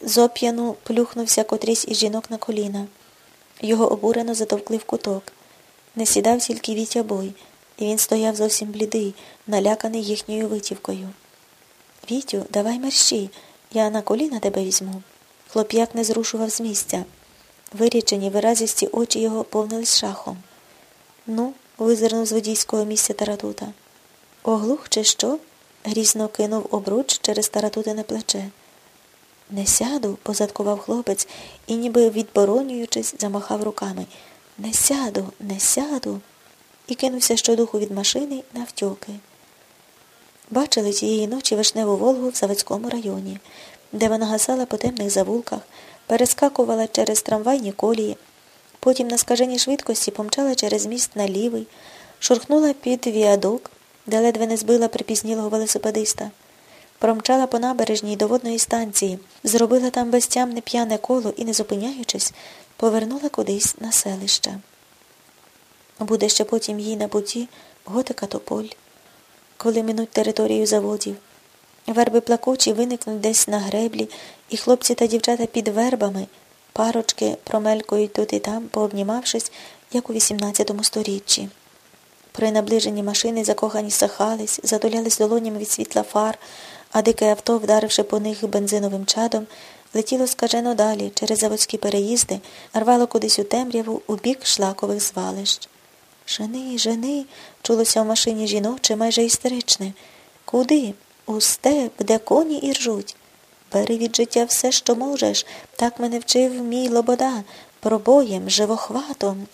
Зоп'яну плюхнувся котрийсь із жінок на коліна. Його обурено затовкли в куток. Не сідав тільки Вітя бой, і він стояв зовсім блідий, наляканий їхньою витівкою. Вітю, давай мерщій, я на коліна тебе візьму. Хлоп'як не зрушував з місця. Вирічені виразісті очі його повнились шахом. Ну, визирнув з водійського місця таратута. Оглух, чи що? грізно кинув обруч через таратутине плече. Не сяду, позадкував хлопець і, ніби відборонюючись, замахав руками. Не сяду, не сяду. І кинувся щодуху від машини навтьоки. Бачили тієї ночі вишневу Волгу в Заводському районі, де вона гасала по темних завулках, перескакувала через трамвайні колії, потім на скаженій швидкості помчала через міст на лівий, шурхнула під віадок, де ледве не збила припізнілого велосипедиста, промчала по набережній до водної станції, зробила там безтямне п'яне коло і, не зупиняючись, повернула кудись на селище. Буде ще потім їй на путі готика тополь, коли минуть територію заводів. Верби плакучі виникнуть десь на греблі, і хлопці та дівчата під вербами, парочки промелькують тут і там, пообнімавшись, як у XVIII сторіччі. При наближенні машини закохані сахались, затулялись долонями від світла фар, а дике авто, вдаривши по них бензиновим чадом, летіло скажено далі, через заводські переїзди, рвало кудись у темряву у бік шлакових звалищ. Жени, жени, чулося в машині жіноче, майже істеричне. Куди? У степ, де коні і ржуть. Бери від життя все, що можеш. Так мене вчив мій лобода, пробоєм, живохватом.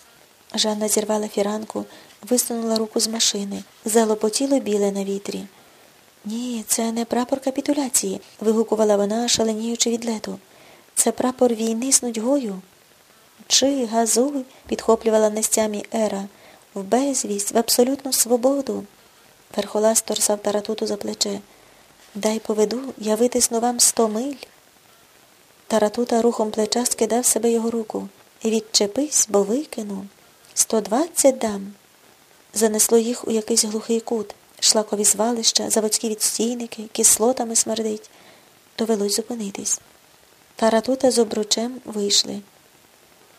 Жанна зірвала фіранку, висунула руку з машини, залопотіло біле на вітрі. Ні, це не прапор капітуляції, вигукувала вона, шаленіючи від лету. Це прапор війни з нудьгою. Чи, газуй, підхоплювала нестямі Ера, в безвість, в абсолютну свободу. Верхолас торсав таратуту за плече. Дай поведу, я витисну вам сто миль. Таратута рухом плеча скидав себе його руку. Відчепись, бо викину. Сто двадцять дам. Занесло їх у якийсь глухий кут, шлакові звалища, заводські відстійники, кислотами смердить. Довелось зупинитись. Таратута з обручем вийшли.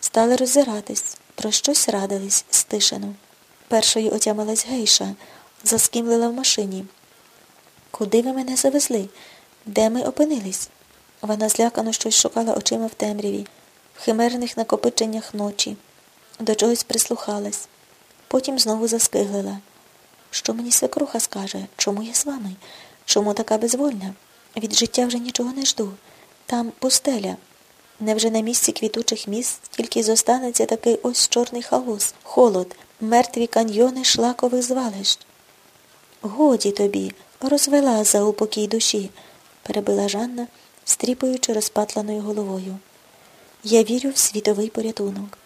Стали роззиратись, про щось радились стишено. Першою отямилась гейша, заскімлила в машині. Куди ви мене завезли? Де ми опинились? Вона злякано щось шукала очима в темряві, в химерних накопиченнях ночі, до чогось прислухалась. Потім знову заскиглила. Що мені свекруха скаже? Чому я з вами? Чому така безвольна? Від життя вже нічого не жду. Там пустеля. Невже на місці квітучих міст тільки зостанеться такий ось чорний хаос, холод, мертві каньйони шлакових звалищ? Годі тобі, розвела за упокій душі, перебила Жанна, стріпуючи розпатланою головою. Я вірю в світовий порятунок.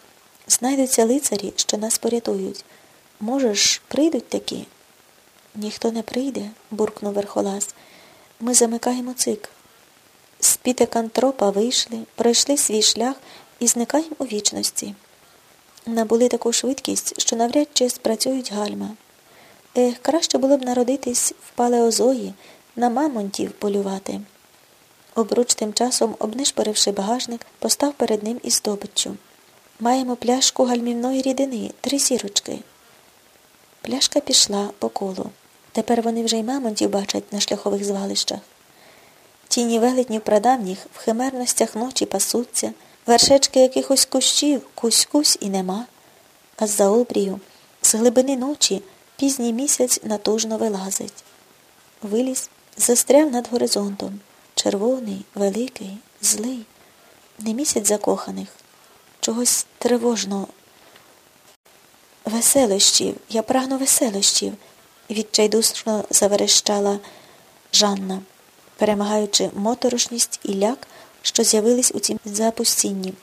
Знайдуться лицарі, що нас порятують. Можеш, прийдуть такі? Ніхто не прийде, буркнув Верхолас. Ми замикаємо цик. З пітекантропа вийшли, пройшли свій шлях і зникаємо у вічності. Набули таку швидкість, що навряд чи спрацюють гальма. Ех, краще було б народитись в палеозої, на мамонтів полювати. Обруч тим часом, обнишпоривши багажник, постав перед ним із здобиччю. Маємо пляшку гальмівної рідини, три сірочки. Пляшка пішла по колу. Тепер вони вже й мамонтів бачать на шляхових звалищах. Тіні велетнів прадавніх в химерностях ночі пасуться, вершечки якихось кущів кусь-кусь і нема, а з-за обрію, з глибини ночі пізній місяць натужно вилазить. Виліз, застряв над горизонтом, червоний, великий, злий, не місяць закоханих, чогось тривожного. Веселощів, я прагну веселощів, відчайдушно заверещала Жанна, перемагаючи моторошність і ляк, що з'явились у цім запустінні.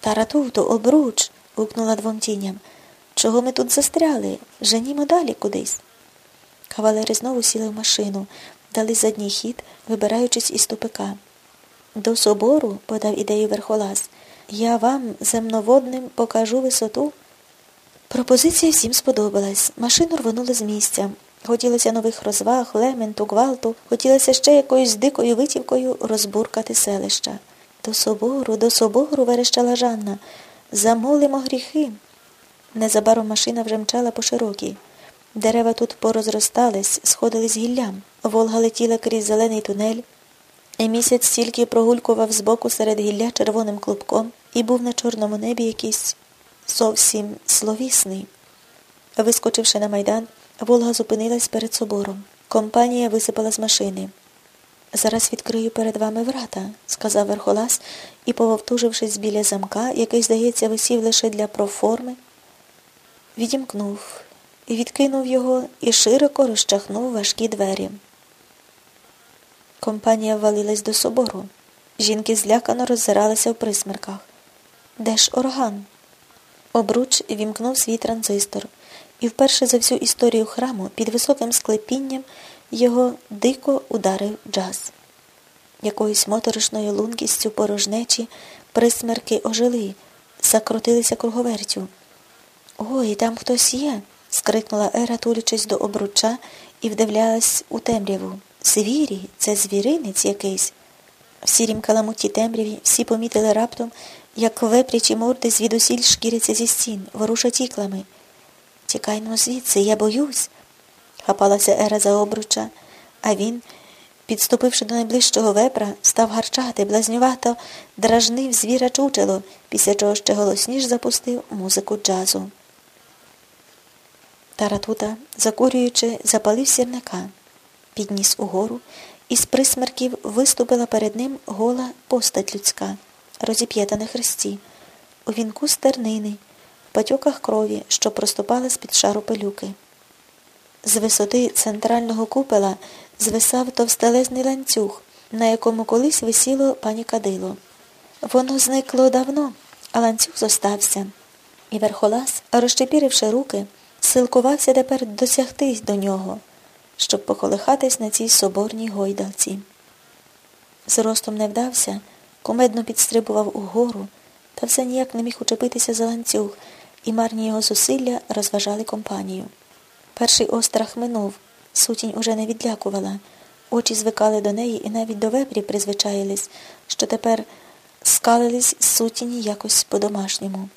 Таратуто, обруч. гукнула двом тіням. Чого ми тут застряли? Женімо далі кудись. Кавалери знову сіли в машину, дали задній хід, вибираючись із тупика. До собору, подав ідею верхолаз, я вам земноводним покажу висоту. Пропозиція всім сподобалась. Машину рвонули з місця. Хотілося нових розваг, лементу, гвалту, хотілося ще якоюсь дикою витівкою розбуркати селища. До собору, до собору, верещала Жанна. Замолимо гріхи. Незабаром машина вже мчала по широкій. Дерева тут порозростались, сходились гіллям. Волга летіла крізь зелений тунель, і місяць стільки прогулькував збоку серед гілля червоним клубком і був на чорному небі якийсь зовсім словісний. Вискочивши на майдан, Волга зупинилась перед собором. Компанія висипала з машини. Зараз відкрию перед вами врата, сказав Верхолас і, пововтужившись біля замка, який, здається, висів лише для проформи, відімкнув, відкинув його і широко розчахнув важкі двері. Компанія ввалилась до собору. Жінки злякано роззиралися в присмерках. Де ж орган? Обруч вімкнув свій транзистор, і вперше за всю історію храму під високим склепінням його дико ударив джаз. Якоюсь моторошною лункістю порожнечі присмерки ожили, закрутилися круговертю. Ой, там хтось є. скрикнула Ера, тулячись до обруча і вдивлялась у темряву. Звірі, це звіринець якийсь. В сірім каламуті темряві всі помітили раптом, як вепрячі морди звідусіль шкіряться зі стін, ворушать іклами. Тікаймо звідси, я боюсь, хапалася Ера за обруча, а він, підступивши до найближчого вепра, став гарчати, блазнювато дражнив звіра чучело, після чого ще голосніш запустив музику джазу. Таратута, закурюючи, запалив сірника, підніс угору, і з присмерків виступила перед ним гола постать людська, розіп'ята на хресті, у вінку стернини, в патьоках крові, що проступала з-під шару пилюки. З висоти центрального купела звисав товстелезний ланцюг, на якому колись висіло пані кадило. Воно зникло давно, а ланцюг зостався. І верхолас, розчепіривши руки, силкувався тепер досягтись до нього, щоб поколихатись на цій соборній гойдалці. Зростом не вдався, кумедно підстрибував угору, та все ніяк не міг учепитися за ланцюг, і марні його зусилля розважали компанію. Перший острах минув, сутінь уже не відлякувала, очі звикали до неї і навіть до вепрі призвичаїлись, що тепер скалились сутіні якось по-домашньому.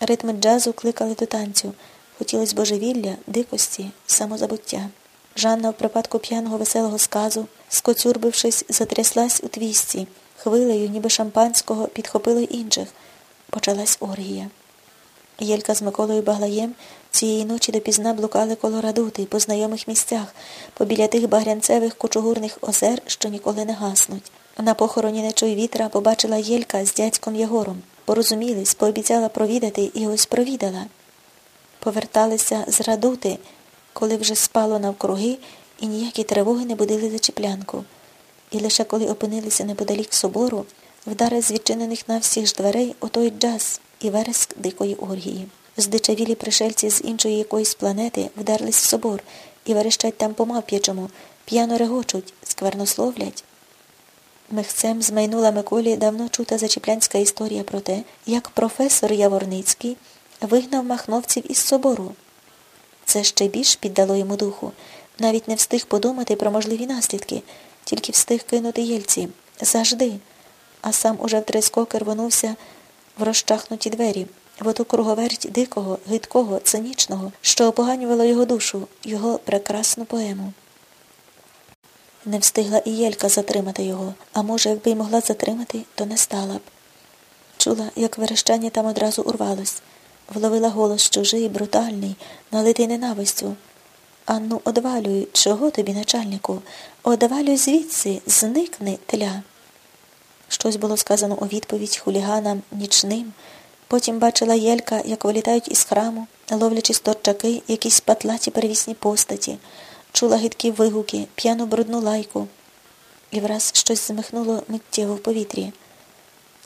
Ритми джазу кликали до танцю, хотілось божевілля, дикості, самозабуття. Жанна в припадку п'яного веселого сказу, скоцюрбившись, затряслась у твісті, хвилею, ніби шампанського, підхопило й інших. Почалась оргія. Єлька з Миколою Баглаєм цієї ночі допізна блукали коло радути по знайомих місцях, побіля тих багрянцевих кучугурних озер, що ніколи не гаснуть. На похороні нечуй вітра побачила Єлька з дядьком Єгором. Порозумілись, пообіцяла провідати і ось провідала. Поверталися з радути, коли вже спало навкруги і ніякі тривоги не будили за чіплянку. І лише коли опинилися неподалік собору, вдари з відчинених на всіх ж дверей отой джаз і вереск дикої оргії. Здичавілі пришельці з іншої якоїсь планети вдерлись в собор і верещать там по мавп'ячому, п'яно регочуть, сквернословлять. Мехцем змайнула Миколі давно чута зачіплянська історія про те, як професор Яворницький вигнав махновців із собору. Це ще більш піддало йому духу, навіть не встиг подумати про можливі наслідки, тільки встиг кинути єльці завжди, а сам уже втрескоки рвонувся в розчахнуті двері, в оту круговерть дикого, гидкого, цинічного, що опоганювало його душу, його прекрасну поему. Не встигла і Єлька затримати його, а може, якби й могла затримати, то не стала б. Чула, як верещання там одразу урвалось, вловила голос чужий, брутальний, налитий ненавистю. Анну, одвалюй, чого тобі, начальнику? Одвалюй звідси, зникни, тля. Щось було сказано у відповідь хуліганам нічним. Потім бачила Єлька, як вилітають із храму, ловлячи сторчаки, якісь патлаті перевісні постаті, чула гидкі вигуки, п'яну брудну лайку. І враз щось змихнуло миттєво в повітрі.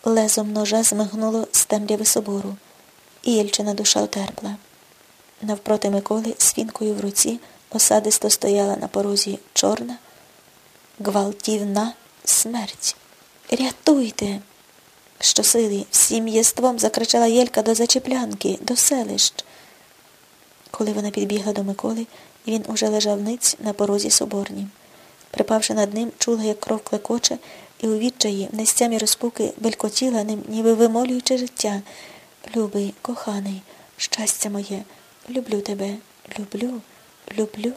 Лезом ножа змигнуло з темряви собору, і Єльчина душа отерпла. Навпроти Миколи з фінкою в руці осадисто стояла на порозі чорна, гвалтівна смерть. Рятуйте. Щосили всім єством закричала Єлька до зачеплянки, до селищ. Коли вона підбігла до Миколи, він уже лежав ниць на порозі соборнім. Припавши над ним, чула, як кров клекоче, і у відчаї, в нестямі розпуки, белькотіла, ним, ніби вимолюючи життя. Любий, коханий, щастя моє, люблю тебе, люблю, люблю.